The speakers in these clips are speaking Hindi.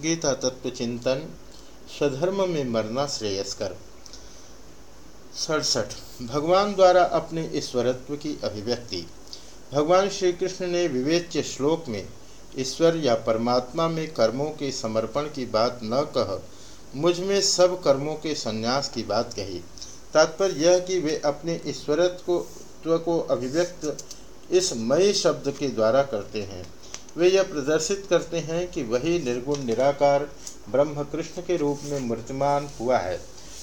गीता तत्व चिंतन, स्वधर्म में मरना श्रेयस्कर। सड़सठ, भगवान द्वारा अपने ईश्वरत्व की अभिव्यक्ति। भगवान श्री कृष्ण ने विवेच्य श्लोक में, ईश्वर या परमात्मा में कर्मों के समर्पण की बात न कह, मुझमें सब कर्मों के संन्यास की बात कही। तात्पर्य यह कि वे अपने ईश्वरत्व को अभिव्यक्त इस मई शब्द के द्वारा करते हैं। वे यह प्रदर्शित करते हैं कि वही निर्गुण निराकार ब्रह्म कृष्ण के रूप में मूर्तिमान हुआ है।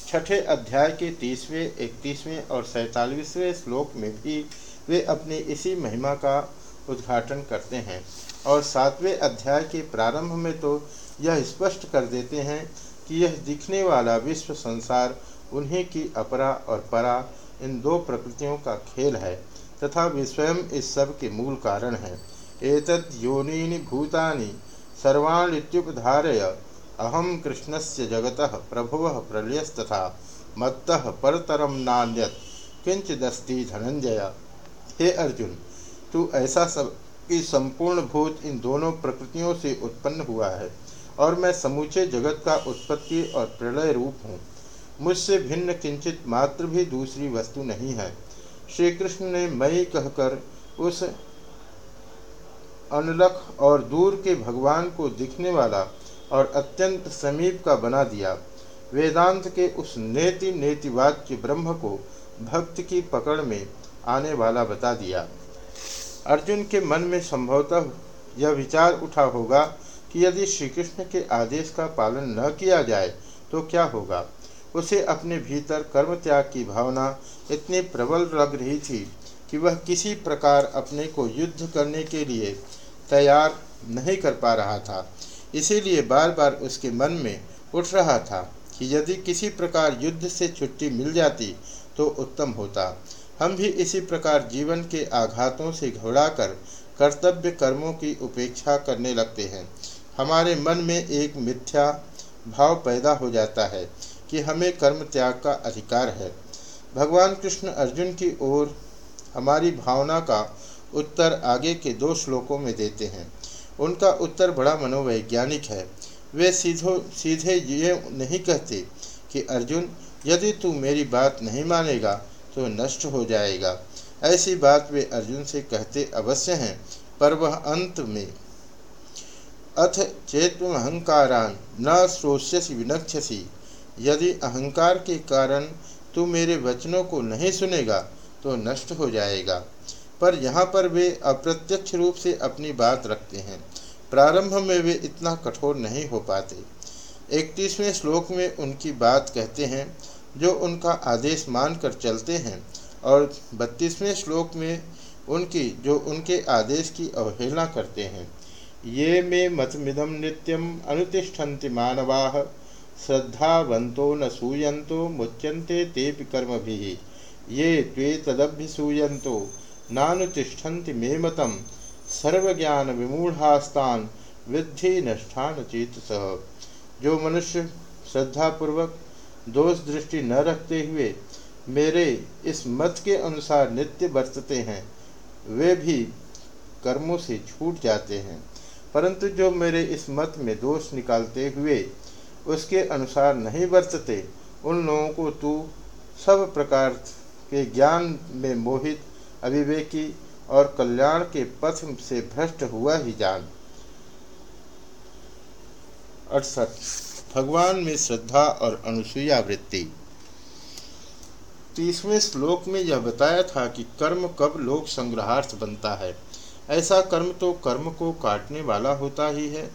छठे अध्याय के तीसवें, इकतीसवें और सैतालीसवें श्लोक में भी वे अपनी इसी महिमा का उद्घाटन करते हैं और सातवें अध्याय के प्रारंभ में तो यह स्पष्ट कर देते हैं कि यह दिखने वाला विश्व संसार, उन्हीं की अपरा और परा, इन दो प्रकृतियों का खेल है तथा वे स्वयं इस सब के मूल कारण हैं। एतद योनि भूतानि सर्वाण्युपधारय अहम कृष्णस्य जगत प्रभु प्रलयस्तथा, मत्त परतरम नान्यत। किंचदस्ती धनंजय हे अर्जुन, तू ऐसा सब कि संपूर्ण भूत इन दोनों प्रकृतियों से उत्पन्न हुआ है, और मैं समूचे जगत का उत्पत्ति और प्रलय रूप हूँ। मुझसे भिन्न किंचित मात्र भी दूसरी वस्तु नहीं है। श्री कृष्ण ने मई कहकर उस अनलख और दूर के भगवान को दिखने वाला और अत्यंत समीप का बना दिया। वेदांत के उस नेति नेतिवाच्य ब्रह्म को भक्त की पकड़ में आने वाला बता दिया। अर्जुन के मन में संभवतः यह विचार उठा होगा कि यदि श्री कृष्ण के आदेश का पालन न किया जाए तो क्या होगा? उसे अपने भीतर कर्म त्याग की भावना इतनी प्रबल लग रही थी कि वह किसी प्रकार अपने को युद्ध करने के लिए तैयार नहीं कर पा रहा था। इसीलिए बार बार उसके मन में उठ रहा था कि यदि किसी प्रकार युद्ध से छुट्टी मिल जाती तो उत्तम होता। हम भी इसी प्रकार जीवन के आघातों से घबराकर कर्तव्य कर्मों की उपेक्षा करने लगते हैं। हमारे मन में एक मिथ्या भाव पैदा हो जाता है कि हमें कर्म त्याग का अधिकार है। भगवान कृष्ण अर्जुन की ओर हमारी भावना का उत्तर आगे के दो श्लोकों में देते हैं। उनका उत्तर बड़ा मनोवैज्ञानिक है। वे सीधो, सीधे ये नहीं कहते कि, अर्जुन, यदि तू मेरी बात नहीं मानेगा तो नष्ट हो जाएगा। ऐसी बात वे अर्जुन से कहते अवश्य हैं, पर वह अंत में, अथ चेत्व अहंकारान न श्रोष्यसी विनक्षसी यदि अहंकार के कारण तू मेरे वचनों को नहीं सुनेगा तो नष्ट हो जाएगा। पर यहाँ पर वे अप्रत्यक्ष रूप से अपनी बात रखते हैं। प्रारंभ में वे इतना कठोर नहीं हो पाते। इकतीसवें श्लोक में उनकी बात कहते हैं, जो उनका आदेश मानकर चलते हैं, और बत्तीसवें श्लोक में उनकी, जो उनके आदेश की अवहेलना करते हैं। ये मे मतमिदम नित्यम अनुतिष्ठन्ति मानवा। श्रद्धावंतो न सूयंतो मुच्यंते तेपि कर्म भी ये त्वे तदभ्यसूयंतो नानुतिष्ठन्ति मे मतम सर्वज्ञान विमूढ़ास्तान विद्धि नष्ठान चेत सह जो मनुष्य श्रद्धापूर्वक दोष दृष्टि न रखते हुए मेरे इस मत के अनुसार नित्य बरतते हैं, वे भी कर्मों से छूट जाते हैं। परंतु जो मेरे इस मत में दोष निकालते हुए उसके अनुसार नहीं बरतते, उन लोगों को तू सब प्रकार के ज्ञान में मोहित, अविवेकी और कल्याण के पथ से भ्रष्ट हुआ ही जान। अड़सठ भगवान में श्रद्धा और अनुसुईया वृत्ति। तीसवें श्लोक में यह बताया था कि कर्म कब लोक संग्रहार्थ बनता है। ऐसा कर्म तो कर्म को काटने वाला होता ही है,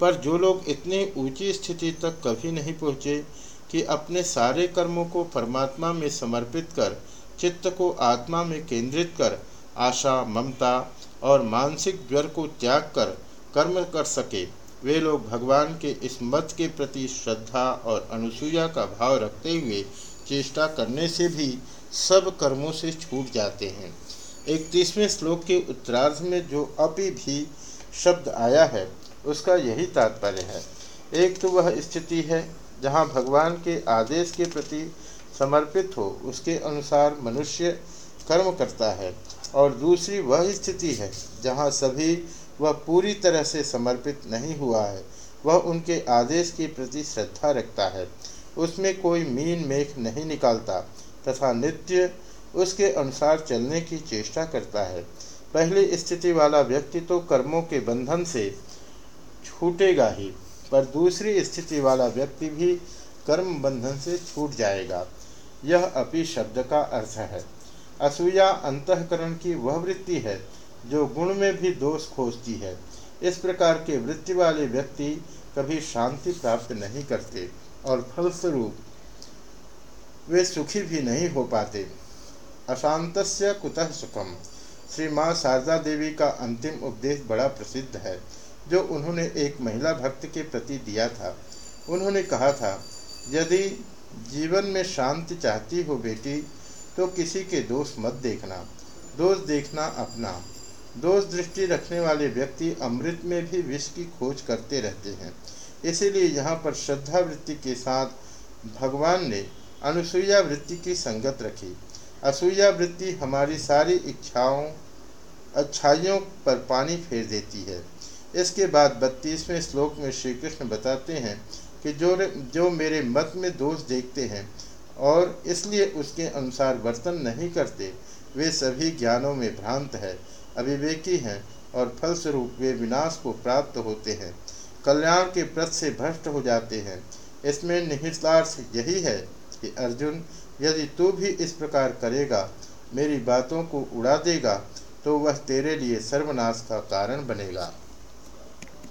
पर जो लोग इतनी ऊँची स्थिति तक कभी नहीं पहुँचे कि अपने सारे कर्मों को परमात्मा में समर्पित कर चित्त को आत्मा में केंद्रित कर, आशा, ममता और मानसिक ज्वर को त्याग कर, कर्म कर सके। वे लोग भगवान के इस मत के प्रति श्रद्धा और अनुसूया का भाव रखते हुए चेष्टा करने से भी सब कर्मों से छूट जाते हैं। इकतीसवें श्लोक के उत्तरार्ध में जो अपि भी शब्द आया है, उसका यही तात्पर्य है। एक तो वह स्थिति है जहाँ भगवान के आदेश के प्रति समर्पित हो, उसके अनुसार मनुष्य कर्म करता है। और दूसरी वह स्थिति है, जहाँ सभी वह पूरी तरह से समर्पित नहीं हुआ है। वह उनके आदेश के प्रति श्रद्धा रखता है। उसमें कोई मीन मेख नहीं निकालता तथा नित्य उसके अनुसार चलने की चेष्टा करता है। पहली स्थिति वाला व्यक्ति तो कर्मों के बंधन से छूटेगा ही, पर दूसरी स्थिति वाला व्यक्ति भी कर्म बंधन से छूट जाएगा। यह अपि शब्द का अर्थ है। असूया अंतकरण की वह वृत्ति है, जो गुण में भी दोष खोजती है। इस प्रकार के वृत्ति वाले व्यक्ति कभी शांति प्राप्त नहीं करते और फलस्वरूप वे सुखी भी नहीं हो पाते। अशांत कुतः सुखम? श्री माँ शारदा देवी का अंतिम उपदेश बड़ा प्रसिद्ध है, जो उन्होंने एक महिला भक्त के प्रति दिया था। उन्होंने कहा था, यदि जीवन में शांति चाहती हो बेटी तो किसी के दोष मत देखना। दोष देखना अपना। दोष दृष्टि रखने वाले व्यक्ति अमृत में भी विष की खोज करते रहते हैं। इसीलिए यहाँ पर श्रद्धा वृत्ति के साथ भगवान ने अनुसुईया वृत्ति की संगत रखी। असूया वृत्ति हमारी सारी इच्छाओं, अच्छाइयों पर पानी फेर देती है। इसके बाद बत्तीसवें श्लोक में श्री कृष्ण बताते हैं कि जो जो मेरे मत में दोष देखते हैं और इसलिए उसके अनुसार वर्तन नहीं करते, वे सभी ज्ञानों में भ्रांत है, अविवेकी हैं और फलस्वरूप वे विनाश को प्राप्त होते हैं। कल्याण के प्रत से भ्रष्ट हो जाते हैं। इसमें निहितार्थ यही है कि अर्जुन, यदि तू भी इस प्रकार करेगा, मेरी बातों को उड़ा देगा तो वह तेरे लिए सर्वनाश का कारण बनेगा।